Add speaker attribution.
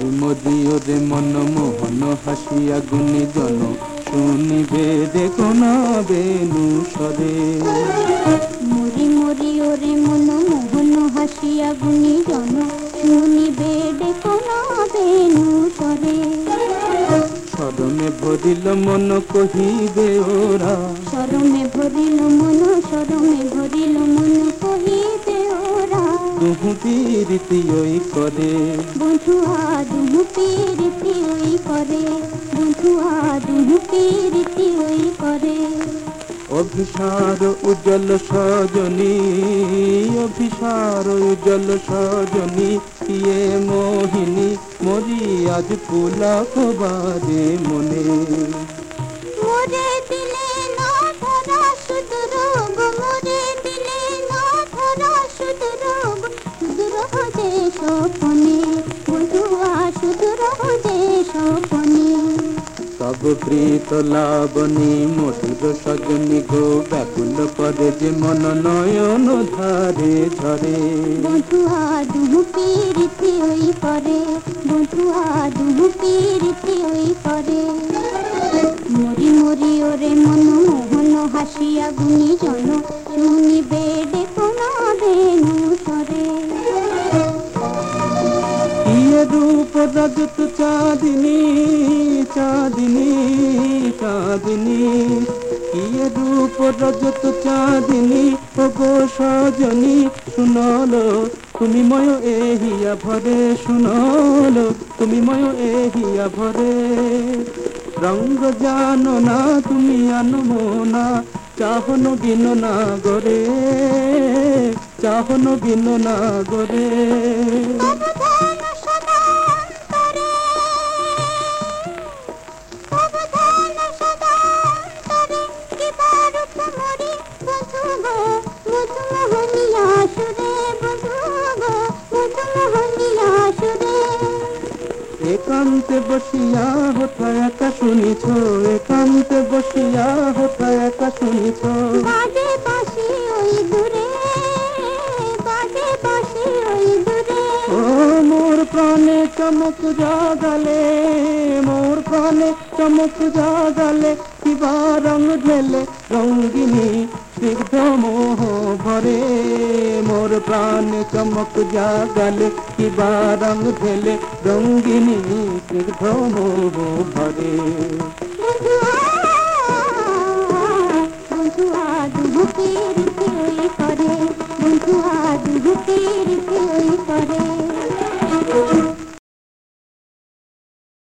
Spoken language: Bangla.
Speaker 1: ঘুমদিও রে মনমোহন হাসিয়া গুণী জন শুনিবে দেখো না বেনু সরে
Speaker 2: মরি মরি ওরে মনমোহন হাসিয়া
Speaker 1: গুণী জন শুনিবে দেখো না বেনু সরে সরমে ভরিল মন কহিবে ওরা।
Speaker 2: সরমে ভরিল মন সরমে ভরিল তুহু ওই করে
Speaker 1: বন্ধুয়া দুহু পীরিতি ওই করে বন্ধুয়া দুহু পীরিতি ওই করে
Speaker 2: অভিসার উজ্জ্বল সজনী অভিসার উজ্জ্বল সজনী ইয়ে মোহিনী মরি আজ পুলক বাজে মনে। প্রীত লাবণী মধুর সজনী গো ব্যাকুল করে যে মন নয়ন ধারে ঝরে।
Speaker 1: বধুয়া দুহু পীরিতি ওই করে বধুয়া দুহু পীরিতি ওই করে মরি মরি ওরে মন মোহন হাসিয়া গুনি জন শুনিবে
Speaker 2: রূপ রজত চাঁদিনী চাঁদিনী চাঁদিনী। ইয়ে রূপ রজত চাঁদিনী ও গো সজনী, শুনলো। তুমি ময় এহিয়া ভরে, শুনলো। তুমি ময় এহিয়া ভরে। রঙ্গ জানো না, তুমি আনমো না চাহন বিন না গরে, চাহন বিন না গরে। একান্তে বসিয়া হতা একা শুনিছ একান্তে বসিয়া হতা একা শুনিছ।
Speaker 1: বাজে বাঁশি ওই দূরে বাজে বাঁশি ওই দূরে।
Speaker 2: ও মোর প্রাণে চমক জাগালে মোর প্রাণে চমক জাগালে কিবা রং ঢেলে রঙ্গিনী স্নিগ্ধ মোহ ভরে। मोर प्राण चमक जा जागल की बारंग खेले रंगिनी मोह भरे करे